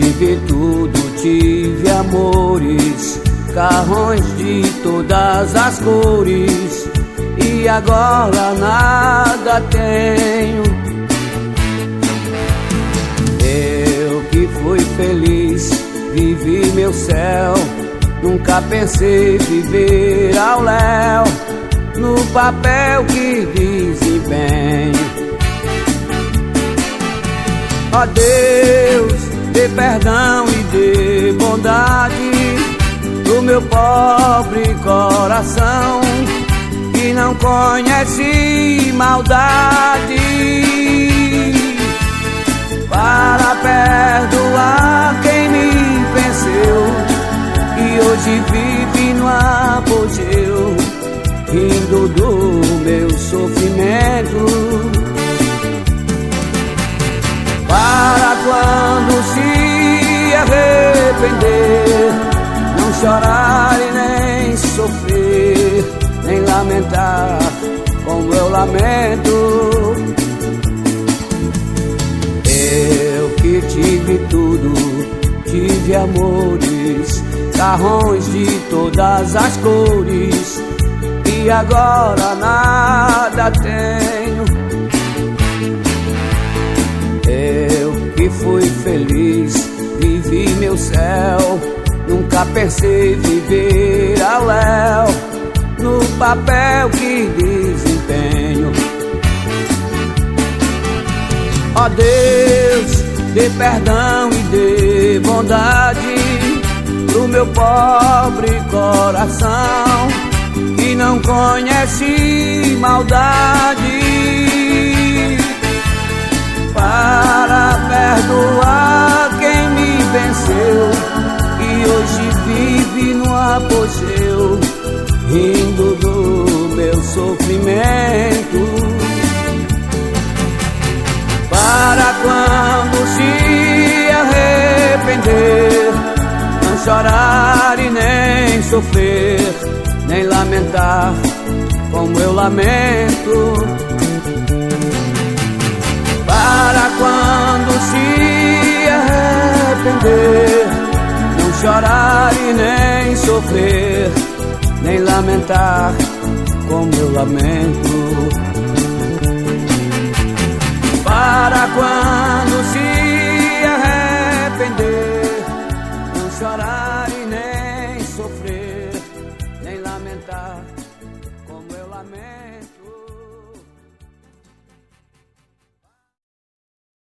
tive tudo, tive amores, carrões de todas as cores, e agora nada tenho. Eu que fui feliz, vivi meu céu, nunca pensei viver ao léu, no papel que desempenho. Ó Deus, perdão e dê bondade pro meu pobre coração que não conhece maldade. Para perdoar quem me venceu e hoje vive no apogeu, rindo do não chorar e nem sofrer, nem lamentar como eu lamento. Eu que tive tudo, tive amores, carrões de todas as cores, e agora nada tenho fui feliz, vivi meu céu. Nunca pensei viver ao léu, no papel que desempenho. Ó oh Deus, dê perdão e dê bondade pro meu pobre coração que não conhece maldade. Apogeu, rindo do meu sofrimento. Para quando se arrepender, não chorar e nem sofrer, nem lamentar como eu lamento. Para quando se arrepender, chorar e nem sofrer, nem lamentar como eu lamento.